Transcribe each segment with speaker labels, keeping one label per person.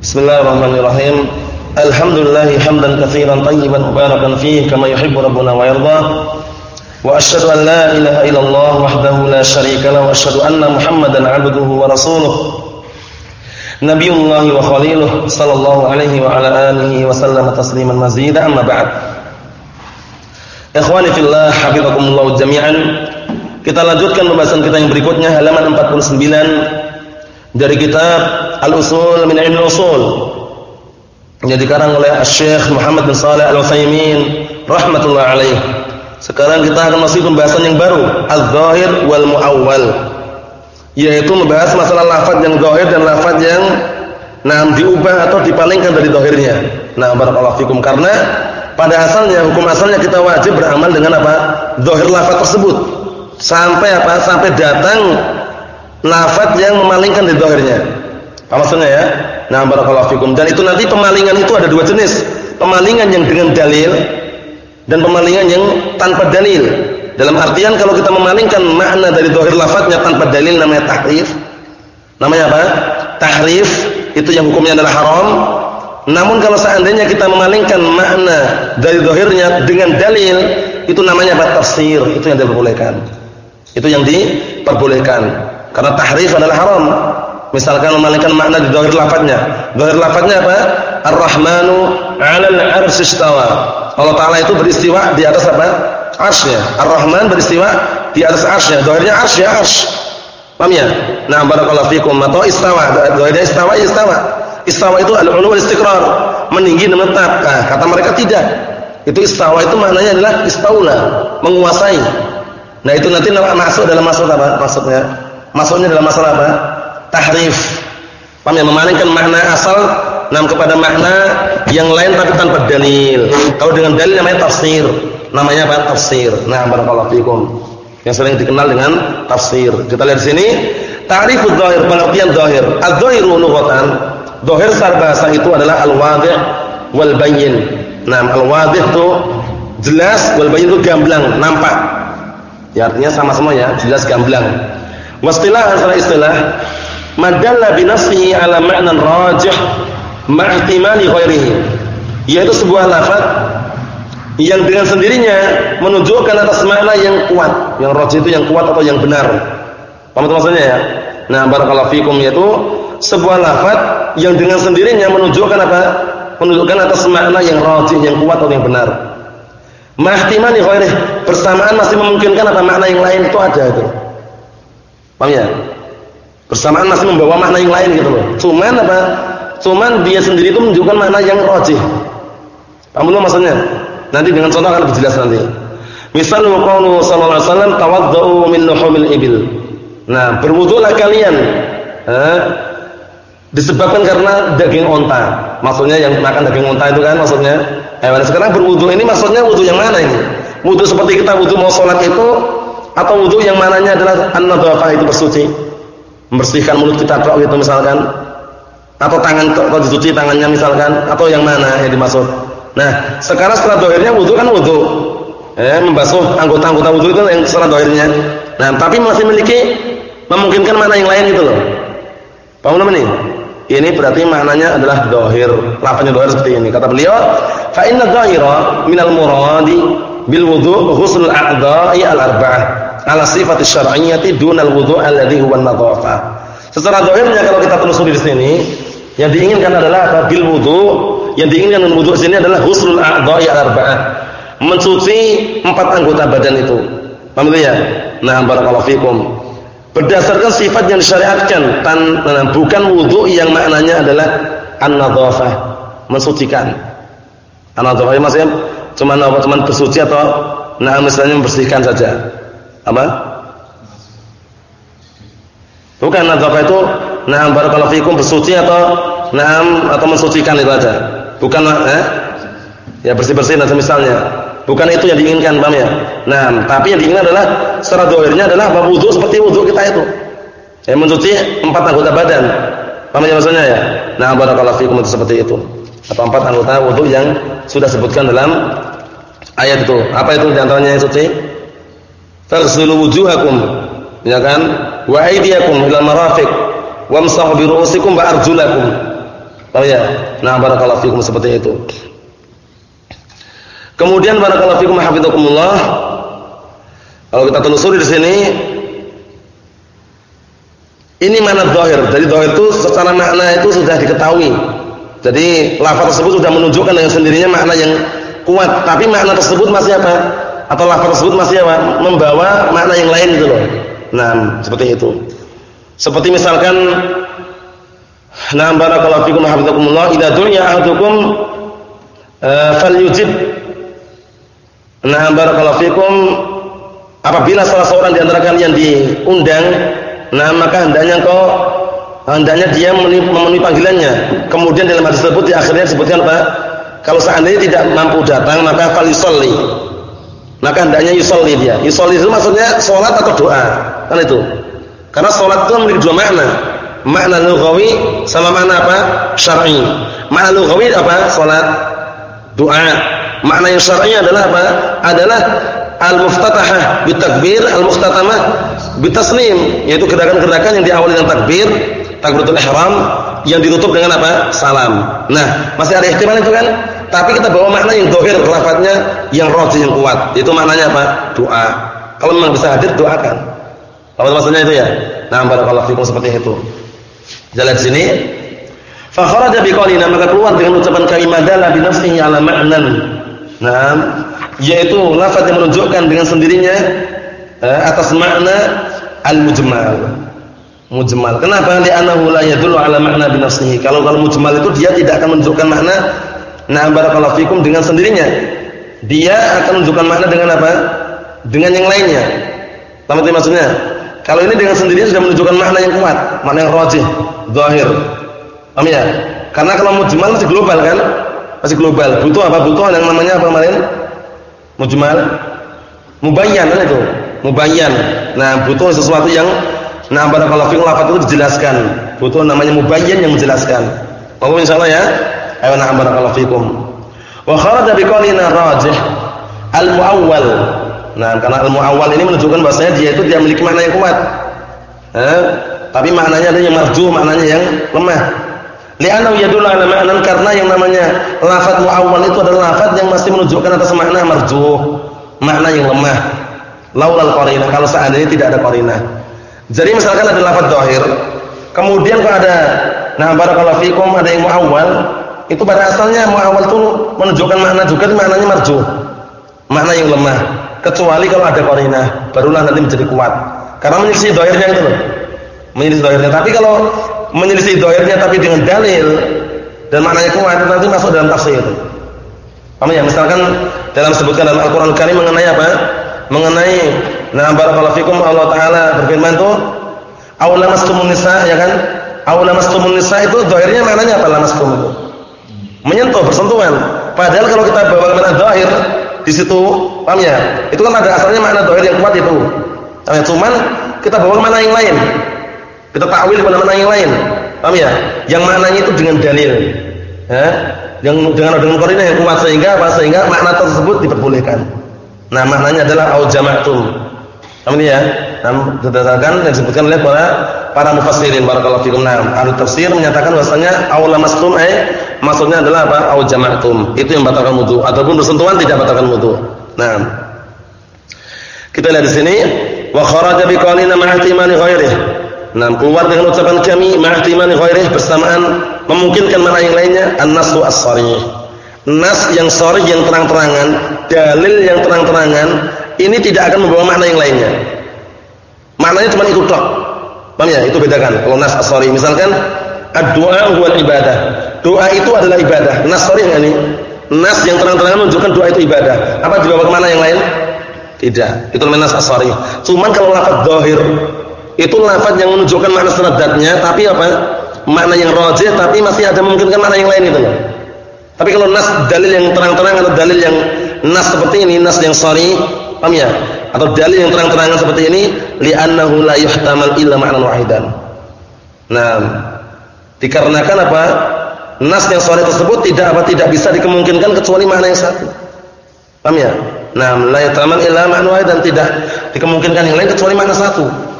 Speaker 1: Bismillahirrahmanirrahim. Alhamdulillah hamdan katsiran tayyiban mubarakan fihi kama yuhibbu rabbuna wa yarda. Wa asyhadu an la ilaha illallah wahdahu la syarika lahu wa asyhadu anna Muhammadan 'abduhu wa rasuluh. Nabiyullah wa khaliluh sallallahu alaihi wa ala alihi wa sallam tasliman mazida amma ba'd. Ikhwani fillah hafizakumullah jami'an. Kita lanjutkan pembahasan kita yang berikutnya halaman 49 dari kitab Al-Usul min Ilmi Usul yang dikarang oleh Syekh Muhammad bin Shalih Al-Utsaimin rahimatullah alaih. Sekarang kita akan masuk pembahasan yang baru, Az-Zahir wal Muawwal. Yaitu membahas masalah lafaz yang zahir dan lafaz yang nah diubah atau dipalingkan dari zahirnya. Nah, barakallahu fikum karena pada asalnya hukum asalnya kita wajib beramal dengan apa? Zahir lafaz tersebut. Sampai apa? Sampai datang lafaz yang memalingkan dari zahirnya. Apa maksudnya ya? Nah, barakallahu fikum. Dan itu nanti pemalingan itu ada dua jenis. Pemalingan yang dengan dalil dan pemalingan yang tanpa dalil. Dalam artian kalau kita memalingkan makna dari zahir lafaznya tanpa dalil namanya tahrif. Namanya apa? Tahrif itu yang hukumnya adalah haram. Namun kalau seandainya kita memalingkan makna dari zahirnya dengan dalil, itu namanya apa? Tafsir. Itu yang diperbolehkan. Itu yang diperbolehkan. Karena tahrif adalah haram. Misalkan memalingkan makna di zahir lafaznya. Zahir lafaznya apa? Ar-Rahmanu 'alal 'arsy istawa. Allah Taala itu beristiwa di atas apa? Arsy-Nya. Ar-Rahman beristiwa di atas arsy-Nya. Zahirnya arsy ya arsy. Paham ya? Nah, barakallahu fikum. Atau istawa. Zahirnya istawa ya istawa. Istawa itu al-'ulu istiqrar. Meninggi dan menetap. Nah, kata mereka tidak. Itu istawa itu maknanya adalah istaula, menguasai. Nah, itu nanti masuk dalam maksud apa? Maksudnya Maksudnya dalam masalah apa? Tahrif. Paham ya? Memalingkan makna asal nam kepada makna yang lain tapi tanpa dalil. Kalau dengan dalil namanya tafsir. Namanya apa? Tafsir. Nah, barakallahu fikum. Yang sering dikenal dengan tafsir. Kita lihat sini, ta'rifud dhahir, pengertian dhahir. Adz-dhahiru lughatan. Dhahir secara bahasa itu adalah al-wadih wal bayyin. Nah, al-wadih itu jelas, wal bayyin itu gamblang, nampak. Ya artinya sama semua ya, jelas gamblang. Wastilah antara istilah madalla binafsihi ala ma'nan rajih ma'ihtimali ghairihi. Yaitu sebuah lafaz yang dengan sendirinya menunjukkan atas makna yang kuat. Yang rajih itu yang kuat atau yang benar. Paham maksudnya ya? Nah, barakallahu fikum yaitu sebuah lafaz yang dengan sendirinya menunjukkan apa? Menunjukkan atas makna yang rajih, yang kuat atau yang benar. Ma'ihtimali ghairihi, bersamaan masih memungkinkan apa makna yang lain itu ada itu. Paham ya? Bersamaan masih membawa makna yang lain gitu loh. Cuman apa? Cuman dia sendiri itu menunjukkan makna yang rajih. Paham belum maksudnya? Nanti dengan contoh akan lebih jelas nanti. Misal qaulu sallallahu alaihi wasallam tawaddau min luhumil ibil. Nah, berwudulah kalian. Eh, disebabkan karena daging onta. Maksudnya yang makan daging onta itu kan maksudnya hewan. Sekarang berwudu ini maksudnya wudu yang mana ini? Wudu seperti kita wudu mau sholat itu atau wudhu yang mananya adalah an-nadhafah itu bersuci. Membersihkan mulut kita tok gitu misalkan. Atau tangan kalau dicuci tangannya misalkan. Atau yang mana yang dimaksud. Nah sekarang setelah dohirnya wudhu kan wudhu. Eh, membasuh anggota-anggota wudhu itu yang setelah dohirnya. Nah tapi masih memiliki memungkinkan mana yang lain itu loh. Paham belum ini? Ini berarti maknanya adalah dohir. Lafaznya dohir seperti ini. Kata beliau fa inna dhahira minal muradi bil wudu ghusl a'dha'i al-arba'ah ala sifat syar'iyyati dunal wudu alladhi huwa an-nadhafah. Secara zahirnya kalau kita telusuri di sini, yang diinginkan adalah apa? Bil wudu, yang diinginkan dengan wudu sini adalah ghusl a'dha'i al-arba'ah. Mencuci empat anggota badan itu. Paham ya? Nah, barakallahu fikum. Berdasarkan sifat yang disyariatkan, tan, nah, bukan wudu yang maknanya adalah an-nadhafah, mensucikan. An-nadhafah maksudnya Cuma apa? Cuma bersuci atau nah misalnya membersihkan saja. Apa? Bukan nadzafah itu nah barakallahu fikum bersuci atau nah atau mensucikan itu aja. Bukan eh? Ya bersih-bersih nanti misalnya. Bukan itu yang diinginkan, paham ya? Nah, tapi yang diinginkan adalah secara dohirnya adalah apa wudu seperti wudu kita itu. Ya mencuci empat anggota badan. Paham ya maksudnya ya? Nah, barakallahu fikum itu seperti itu atau empat anggota wudhu yang sudah sebutkan dalam ayat itu. Apa itu di antaranya yang suci? Faghsilu wujuhakum, ya kan? Wa aydiyakum ila marafiq, wamsahu bi ru'usikum wa arjulakum. Oh ya. Nah, barakallahu fikum seperti itu. Kemudian barakallahu fikum hafizakumullah. Kalau kita telusuri di sini ini mana dohir. Jadi dohir itu secara makna itu sudah diketahui. Jadi lafaz tersebut sudah menunjukkan dengan sendirinya makna yang kuat. Tapi makna tersebut masih apa? Atau lafaz tersebut masih apa? Membawa makna yang lain gitu loh. Nah, seperti itu. Seperti misalkan Nah barakallahu fikum hafizakumullah idza dunya ahadukum uh, falyujib Nah barakallahu fikum apabila salah seorang di antara kalian diundang nah maka hendaknya kau hendaknya dia memenuhi panggilannya kemudian dalam hadis tersebut di akhirnya disebutkan apa kalau seandainya tidak mampu datang maka falisolli maka hendaknya yusolli dia. Yusolli itu maksudnya sholat atau doa? Kan itu. Karena sholat itu memiliki dua makna. Makna lughawi sama makna apa? Syar'i. Makna lughawi apa? Sholat doa. Makna yang syar'i adalah apa? Adalah al-muftatahah bitakbir al-mukhtatamah bitaslim. Yaitu gerakan-gerakan yang diawali dengan takbir takbiratul ihram yang ditutup dengan apa? Salam. Nah masih ada ihtimal itu kan tapi kita bawa makna yang dohir lafadznya yang rajih yang kuat itu maknanya apa doa kalau memang bisa hadir doakan apa maksudnya itu ya nah barakallahu fikum seperti itu jalan sini fa kharaja biqalina maka keluar dengan ucapan kalimat dalla bi ala ma'nan nah yaitu lafaz yang menunjukkan dengan sendirinya eh, atas makna al-mujmal. Mujmal. Kenapa? Li'annahu la yadullu ala makna bi. Kalau kalau mujmal itu dia tidak akan menunjukkan makna na'am barakallahu fikum dengan sendirinya. Dia akan menunjukkan makna dengan apa? Dengan yang lainnya. Paham maksudnya? Kalau ini dengan sendirinya sudah menunjukkan makna yang kuat, makna yang rajih, zahir. Paham ya? Karena kalau mujmal masih global kan? Masih global. Butuh apa? Butuh yang namanya apa kemarin? mujmal mubayyan kan itu mubayyan nah butuh sesuatu yang nah barakallahu fikum lafaz itu dijelaskan butuh namanya mubayyan yang menjelaskan Allah insyaallah ya ayo nah barakallahu fikum wa kharaja biqalina rajih al muawwal nah karena al muawwal ini menunjukkan bahwasanya dia itu dia memiliki makna yang kuat eh? tapi maknanya ada yang marjuh maknanya yang lemah Li'annahu yadullu ala ma'nan karena yang namanya lafaz muawwal itu adalah lafaz yang masih menunjukkan atas makna marjuh, makna yang lemah. Laulal qarinah kalau seandainya tidak ada qarinah. Jadi misalkan ada lafaz dhahir, kemudian kok ada nah barakallahu fikum ada yang muawwal, itu pada asalnya muawwal itu menunjukkan makna juga maknanya marjuh. Makna yang lemah. Kecuali kalau ada qarinah, barulah nanti menjadi kuat. Karena menyelisih dhahirnya itu loh. Menyelisih dhahirnya. Tapi kalau menyelisih dohirnya tapi dengan dalil dan maknanya kuat nanti masuk dalam tafsir itu. Paham ya? Misalkan dalam sebutkan dalam Al-Qur'an Karim mengenai apa? Mengenai nah barakallahu fikum Allah taala berfirman tuh aw lamastumun nisa ya kan? Aw lamastumun nisa itu dohirnya maknanya apa lamastum itu? Menyentuh, bersentuhan. Padahal kalau kita bawa makna dohir di situ, paham ya? Itu kan ada asalnya makna dohir yang kuat itu. Ya? Cuman kita bawa makna yang lain. Kita takwil pada makna yang lain. Paham ya? Yang maknanya itu dengan dalil. Ya? Yang dengan dengan yang kuat sehingga apa? Sehingga makna tersebut diperbolehkan. Nah, maknanya adalah au jama'tum. Paham ya? Nah, berdasarkan yang disebutkan oleh para para mufassirin barakallahu fikum. Nah, ahli tafsir menyatakan bahwasanya au lamastum eh maksudnya adalah apa? Au jama'tum. Itu yang batalkan wudu ataupun bersentuhan tidak batalkan wudu. Nah, kita lihat di sini wa kharaja biqalina ma'atimani ghairihi Nah, keluar dengan ucapan kami ma'timani ghairih bersamaan memungkinkan mana yang lainnya an-nasu as-sharih. Nas yang sharih yang terang-terangan, dalil yang terang-terangan ini tidak akan membawa makna yang lainnya. Maknanya cuma ikut tok. Paham ya? Itu bedakan. Kalau nas as-sharih misalkan ad-du'a ibadah. Doa itu adalah ibadah. Nas sharih ini nas yang terang-terangan menunjukkan doa itu ibadah. Apa dibawa ke mana yang lain? Tidak. Itu namanya nas as-sharih. Cuman kalau lafaz zahir itu lafaz yang menunjukkan makna seradatnya tapi apa makna yang rajih tapi masih ada memungkinkan makna yang lain itu tapi kalau nas dalil yang terang-terang atau dalil yang nas seperti ini nas yang sorry paham ya atau dalil yang terang-terangan seperti ini li'annahu la yuhtamal illa ma'nan wahidan nah dikarenakan apa nas yang sorry tersebut tidak apa tidak bisa dikemungkinkan kecuali makna yang satu paham ya nah la yuhtamal illa ma'nan wahidan tidak dikemungkinkan yang lain kecuali makna satu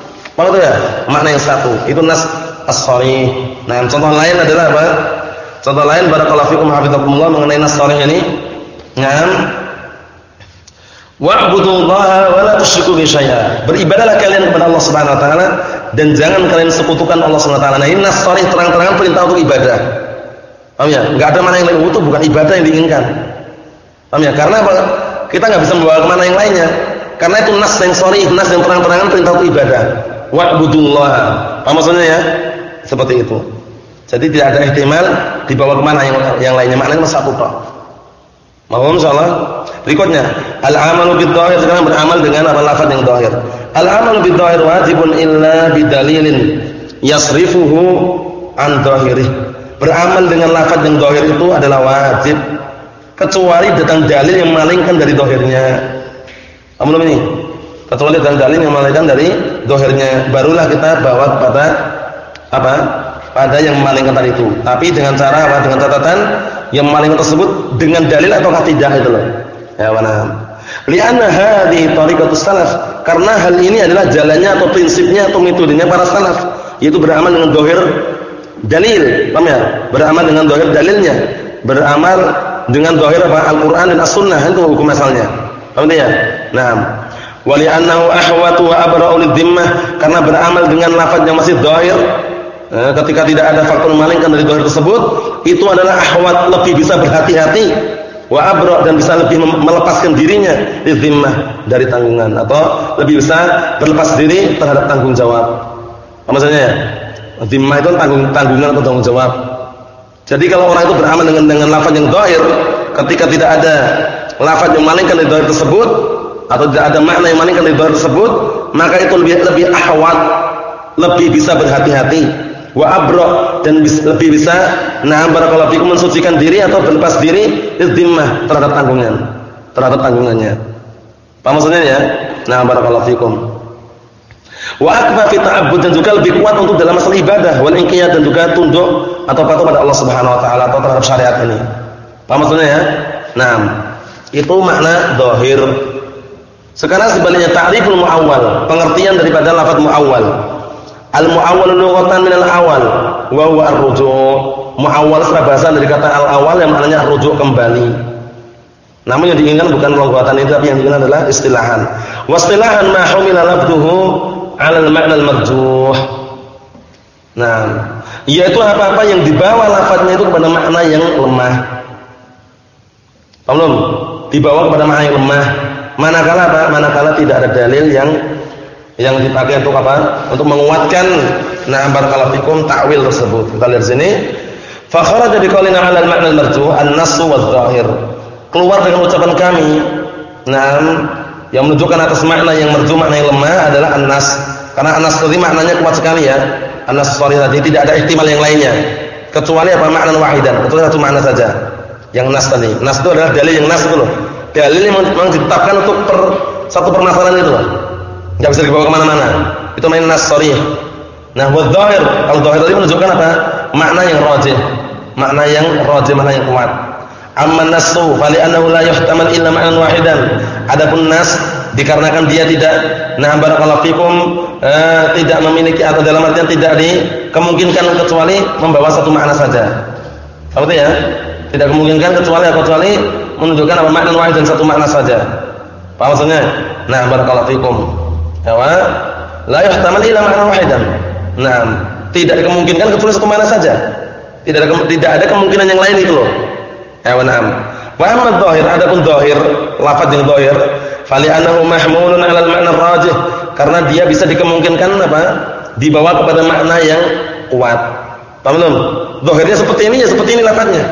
Speaker 1: Paham ya? Makna yang satu. Itu nas as-sharih. Nah, contoh lain adalah apa? Contoh lain barakallahu fikum hafizakumullah mengenai nas sharih ini. Naam. Wa'budullaha wa la tusyriku bihi syai'a. Beribadahlah kalian kepada Allah Subhanahu wa taala dan jangan kalian sekutukan Allah taala. Nah, ini nas sharih terang-terangan perintah untuk ibadah. Paham ya? Enggak ada mana yang lain itu bukan ibadah yang diinginkan. Paham ya? Karena apa? Kita enggak bisa membawa ke mana yang lainnya. Karena itu nas yang sharih, nas yang terang-terangan perintah untuk ibadah. Wa'budullaha. Apa maksudnya ya? Seperti itu. Jadi tidak ada ihtimal dibawa ke mana yang yang lainnya. Maknanya satu tok. Mohon insyaallah. Berikutnya, al-amalu bid-dhahir sekarang beramal dengan apa lafaz yang dhahir. Al-amalu bid-dhahir wajibun illa bidalilin yasrifuhu an dhahirih. Beramal dengan lafaz yang dhahir itu adalah wajib kecuali datang dalil yang memalingkan dari dhahirnya. Amun ini? Kecuali datang dalil yang memalingkan dari dhahirnya, barulah kita bawa kepada apa? Pada yang memalingkan tadi itu. Tapi dengan cara apa? Dengan catatan yang memalingkan tersebut dengan dalil atau tidak itu loh. Ya mana? Lianna hadhihi tariqatus salaf. Karena hal ini adalah jalannya atau prinsipnya atau metodenya para salaf, yaitu beramal dengan dohir dalil. Paham ya? Beramal dengan dohir dalilnya. Beramal dengan dohir apa? Al-Qur'an dan As-Sunnah itu hukum asalnya. Paham ya? Nah, wa li'annahu ahwatu wa abra'u karena beramal dengan lafaz yang masih dohir eh, ketika tidak ada faktor malingkan dari dohir tersebut itu adalah ahwat lebih bisa berhati-hati wa abra dan bisa lebih melepaskan dirinya zimmah dari tanggungan atau lebih bisa berlepas diri terhadap tanggung jawab. Apa maksudnya ya? Itu tanggung tanggungan atau tanggung jawab. Jadi kalau orang itu beramal dengan dengan lafaz yang zahir, ketika tidak ada lafaz yang malingkan dari zahir tersebut atau tidak ada makna yang malingkan dari zahir tersebut, maka itu lebih lebih ahwat, lebih bisa berhati-hati wa abra dan lebih bisa nah barakallahu fikum mensucikan diri atau berlepas diri zimmah terhadap tanggungan terhadap tanggungannya. Apa maksudnya ya? Nah barakallahu fikum. Wa akfa fi ta'abbud dan juga lebih kuat untuk dalam masalah ibadah wal inqiyad dan juga tunduk atau patuh pada Allah Subhanahu wa taala atau terhadap syariat ini. Apa maksudnya ya? Nah itu makna zahir sekarang sebaliknya ta'riful muawwal pengertian daripada lafaz muawwal Al-mu'awwal lughatan min al-awal wa huwa ar-ruju'. Mu'awwal secara bahasa dari kata al-awal yang maknanya rujuk kembali. Namun yang diinginkan bukan lughatan itu tapi yang diinginkan adalah istilahan. Wa istilahan ma humila labduhu 'ala al-ma'na al-marjuh. Nah, yaitu apa-apa yang dibawa lafadznya itu kepada makna yang lemah. Paham Dibawa kepada makna yang lemah. Manakala apa? Manakala tidak ada dalil yang yang dipakai untuk apa? Untuk menguatkan nah barakallahu fikum takwil tersebut. Kita lihat sini. Fa kharaja biqaulina 'ala al-ma'na al-marjuh an-nass wadh-dhahir. Keluar dengan ucapan kami, nah yang menunjukkan atas makna yang marjuh makna yang lemah adalah an-nas. Karena an-nas tadi maknanya kuat sekali ya. An-nas tadi tidak ada ihtimal yang lainnya. Kecuali apa makna wahidan, kecuali satu makna saja. Yang nas tadi. Nas itu adalah dalil yang nas itu loh. Dalil yang memang ditetapkan untuk per, satu permasalahan itu loh. Enggak bisa dibawa ke mana mana Itu main nas sharih. Nah, wa dhahir, kalau dhahir tadi menunjukkan apa? Makna yang rajih. Makna yang rajih, makna yang kuat. Amma nasu fali annahu la yuhtamal illa ma'nan wahidan. Adapun nas dikarenakan dia tidak nah barakallahu fikum eh, tidak memiliki atau dalam artian tidak dikemungkinkan kecuali membawa satu makna saja. Itu ya? Tidak kemungkinkan kecuali kecuali menunjukkan apa makna wahid dan satu makna saja. Apa maksudnya? Nah, barakallahu fikum. Ya, la yuhtamal illa ma'na wahidan. Nah, tidak dikemungkinkan kecuali satu mana saja. Tidak ada tidak ada kemungkinan yang lain itu loh. Ya, na'am. Wa amma dhahir, adapun dhahir, lafaz yang dhahir, fali annahu mahmulun 'ala al-ma'na rajih karena dia bisa dikemungkinkan apa? dibawa kepada makna yang kuat. Paham belum? Dhahirnya seperti ini ya seperti ini lafaznya.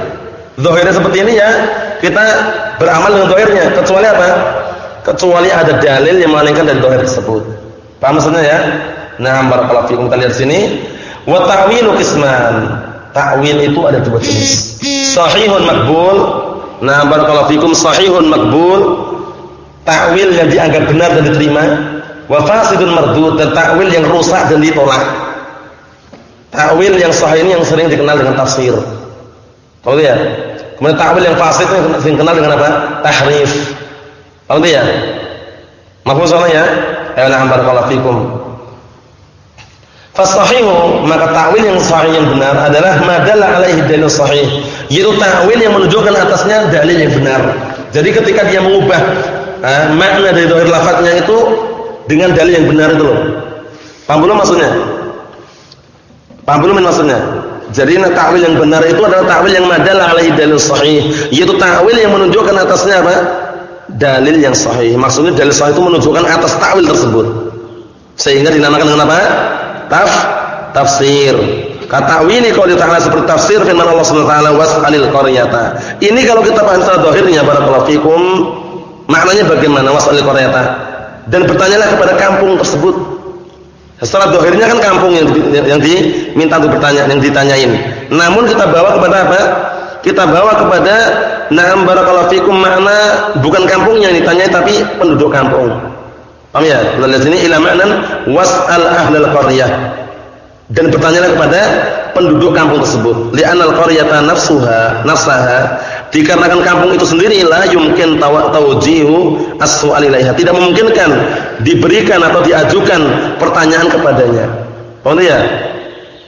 Speaker 1: Dhahirnya seperti ini ya kita beramal dengan dhahirnya kecuali apa? Kecuali ada dalil yang memalingkan dari dohir tersebut. Paham maksudnya ya? Nah, barakallahu fikum kita lihat sini. Wa ta'wilu. Ta'wil itu ada dua jenis. Sahihun makbul. Nah, barakallahu fikum sahihun makbul. Ta'wil yang dianggap benar dan diterima. Wa fasidun mardud dan ta'wil yang rusak dan ditolak. Ta'wil yang sahih ini yang sering dikenal dengan tafsir. Tahu ya? Kemudian ta'wil yang fasid yang dikenal dengan apa? Tahrif. Paham ya? Mahfuz soalnya ya? Ya na'am fikum. Fasahihu maka takwil yang sahih yang benar adalah madalla alaihi dalil sahih. Yaitu takwil yang menunjukkan atasnya dalil yang benar. Jadi ketika dia mengubah eh, makna dari zahir lafadznya itu dengan dalil yang benar itu loh. Paham belum maksudnya? Paham belum maksudnya? Jadi takwil yang benar itu adalah takwil yang madalla alaihi dalil sahih. Yaitu takwil yang menunjukkan atasnya apa? Dalil yang sahih. Maksudnya dalil sahih itu menunjukkan atas takwil tersebut. Sehingga dinamakan dengan apa? taf tafsir. Kata ini kalau ditanya seperti tafsir firman Allah Subhanahu wa taala was'alil qaryata. Ini kalau kita paham secara zahirnya barakallahu fikum, maknanya bagaimana was'alil qaryata? Dan bertanyalah kepada kampung tersebut. Secara zahirnya kan kampung yang, yang diminta untuk bertanya, yang ditanyain. Namun kita bawa kepada apa? Kita bawa kepada na'am barakallahu fikum makna bukan kampungnya yang ditanyai tapi penduduk kampung. Paham ya? Lihat sini ila ma'nan was'al ahlal qaryah. Dan bertanyalah kepada penduduk kampung tersebut. Li'anal qaryata nafsuha, nafsaha dikarenakan kampung itu sendiri la yumkin tawjihu as-su'al ilaiha. Tidak memungkinkan diberikan atau diajukan pertanyaan kepadanya. Paham ya?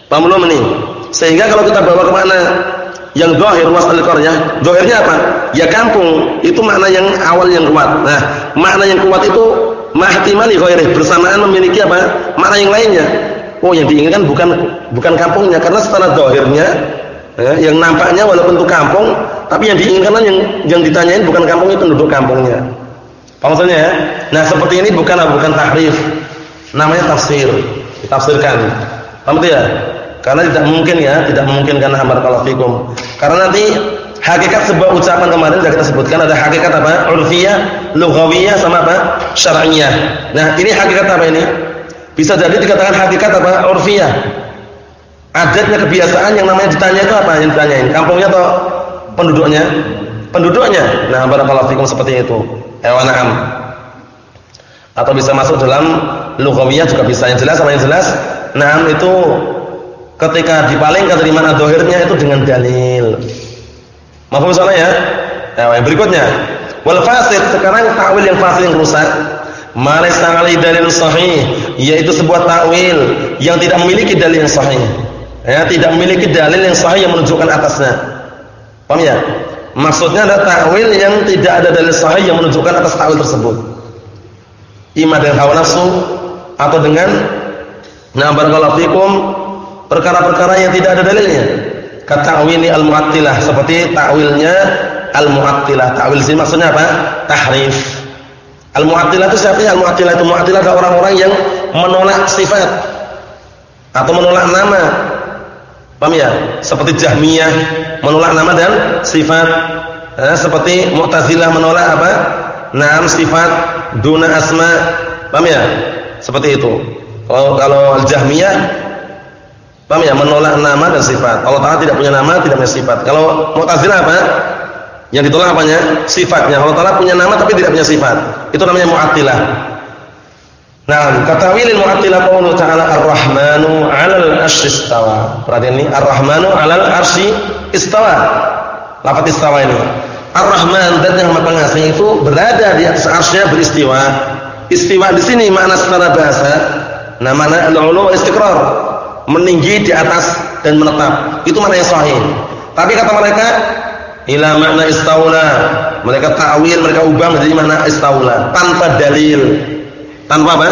Speaker 1: Paham belum ini? Sehingga kalau kita bawa ke mana? Yang zahir wasal qaryah, zahirnya apa? Ya kampung, itu makna yang awal yang kuat. Nah, makna yang kuat itu mahtimali ghairih bersamaan memiliki apa? makna yang lainnya. Oh, yang diinginkan bukan bukan kampungnya karena setelah zahirnya ya, yang nampaknya walaupun itu kampung, tapi yang diinginkan yang yang ditanyain bukan kampungnya penduduk kampungnya. Maksudnya ya? Nah, seperti ini bukan bukan tahrif. Namanya tafsir. Ditafsirkan. Paham ya? Karena tidak mungkin ya, tidak mungkin karena barakallahu fikum. Karena nanti Hakikat sebuah ucapan kemarin sudah kita sebutkan ada hakikat apa? Urfiyah, lughawiyah sama apa? Syar'iyah. Nah, ini hakikat apa ini? Bisa jadi dikatakan hakikat apa? Urfiyah. Adatnya kebiasaan yang namanya ditanya itu apa yang ditanyain? Kampungnya atau penduduknya? Penduduknya. Nah, barakallahu fikum seperti itu. Ewana'am. Atau bisa masuk dalam lughawiyah juga bisa. Yang jelas sama yang jelas, nah itu ketika dipalingkan dari mana dohirnya itu dengan dalil. Mahfum salah ya? Nah, yang berikutnya, wal fasid sekarang takwil yang fasid yang rusak. Malaysa alai dalil sahih, yaitu sebuah takwil yang tidak memiliki dalil yang sahih. Ya, tidak memiliki dalil yang sahih yang menunjukkan atasnya. Paham ya? Maksudnya ada takwil yang tidak ada dalil sahih yang menunjukkan atas takwil tersebut. Ima dengan hawa nafsu atau dengan nah barakallahu perkara-perkara yang tidak ada dalilnya kata'wili al-mu'attilah seperti ta'wilnya al-mu'attilah. Ta'wil sini maksudnya apa? Tahrif. Al-mu'attilah itu siapa ya? Al-mu'attilah itu mu'attilah adalah orang-orang yang menolak sifat atau menolak nama. Paham ya? Seperti Jahmiyah menolak nama dan sifat. Eh, seperti Mu'tazilah menolak apa? Naam sifat duna asma. Paham ya? Seperti itu. Kalau kalau Jahmiyah Paham ya? Menolak nama dan sifat. Allah Taala tidak punya nama, tidak punya sifat. Kalau Mu'tazilah apa? Yang ditolak apanya? Sifatnya. Allah Taala punya nama tapi tidak punya sifat. Itu namanya Mu'attilah. Nah, kata wilil Mu'attilah qaulu ta'ala Ar-Rahmanu 'alal 'arsy istawa. Perhatian ini, Ar-Rahmanu 'alal 'arsy istawa. Lafaz istawa ini. Ar-Rahman dan yang Maha Pengasih itu berada di atas arsy beristiwa. Istiwa di sini makna secara bahasa, makna al-ulu istiqrar meninggi di atas dan menetap. Itu mana yang sahih. Tapi kata mereka ila makna istaula. Mereka takwil, mereka ubah menjadi makna istaula tanpa dalil. Tanpa apa?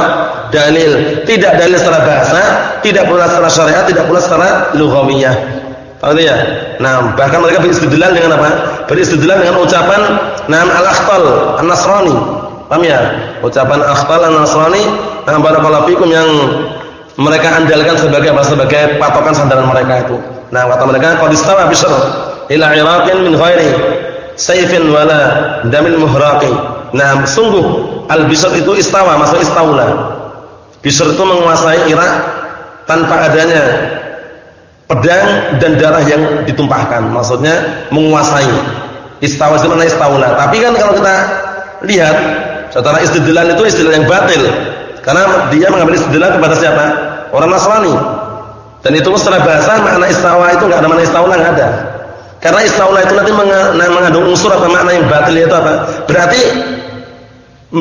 Speaker 1: Dalil. Tidak dalil secara bahasa, tidak pula secara syariat, tidak pula secara lughawiyah. Tahu ya? Nah, bahkan mereka beristidlal dengan apa? Beristidlal dengan ucapan nam al-akhtal an-nasrani. Paham ya? Ucapan akhtal an-nasrani, nah barakallahu fikum yang mereka andalkan sebagai apa? Sebagai patokan sandaran mereka itu. Nah, kata mereka qad istawa bishr ila iraqin min ghairi sayfin wala damil muhraqi. Nah, sungguh al-bishr itu istawa, maksud istaula. Bishr itu menguasai Irak tanpa adanya pedang dan darah yang ditumpahkan. Maksudnya menguasai. Istawa itu mana istaula. Tapi kan kalau kita lihat secara istidlal itu istilah yang batil. Karena dia mengambil istidlal kepada siapa? Orang Nasrani. Dan itu secara bahasa makna istawa itu enggak ada makna istaula enggak ada. Karena istaula itu nanti mengandung unsur apa makna yang batil itu apa? Berarti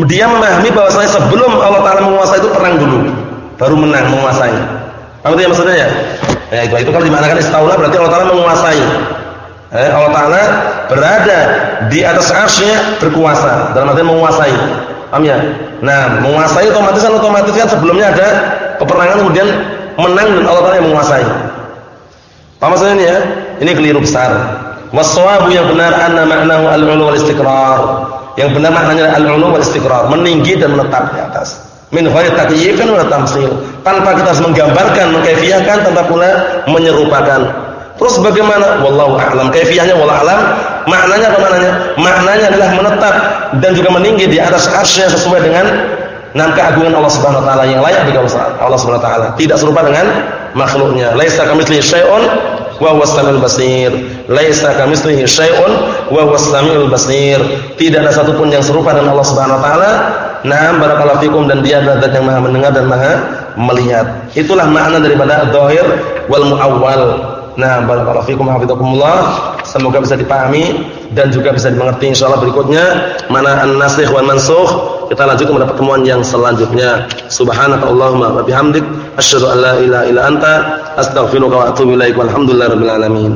Speaker 1: dia memahami bahwasanya sebelum Allah Taala menguasai itu perang dulu, baru menang menguasai. Apa itu maksudnya ya? Ya itu itu kalau dimanakan istaula berarti Allah Taala menguasai. Eh, Allah Taala berada di atas arsy berkuasa dalam arti menguasai. Paham ya? Nah, menguasai otomatis kan otomatis kan sebelumnya ada peperangan kemudian menang dan Allah Taala yang menguasai. Paham maksudnya ini ya? Ini keliru besar. Waswabu yang benar anna ma'nahu al-'ulu wal istiqrar. Yang benar maknanya al-'ulu wal istiqrar, meninggi dan menetap di atas. Min ghairi takyifin wa tamtsil. Tanpa kita harus menggambarkan, mengkaifiahkan tanpa pula menyerupakan. Terus bagaimana? Wallahu a'lam. Kaifiahnya wallahu a'lam. Maknanya apa maknanya? Maknanya adalah menetap dan juga meninggi di atas arsy sesuai dengan nam keagungan Allah Subhanahu wa taala yang layak bagi Allah Subhanahu wa taala. Tidak serupa dengan makhluknya. Laisa kamitslihi syai'un wa huwas samiul basir. Laisa kamitslihi syai'un wa huwas samiul basir. Tidak ada satupun yang serupa dengan Allah Subhanahu wa taala. Naam barakallahu fikum dan dia adalah yang Maha mendengar dan Maha melihat. Itulah makna daripada dzahir wal muawwal. Nah, barakallahu fikum hafizakumullah. Semoga bisa dipahami dan juga bisa dimengerti insyaallah berikutnya mana an-nasikh wal mansukh. Kita lanjutkan pada pertemuan yang selanjutnya. Subhanakallahumma wa bihamdik asyhadu an la ilaha illa anta astaghfiruka wa atubu ilaik. Walhamdulillahirabbil alamin.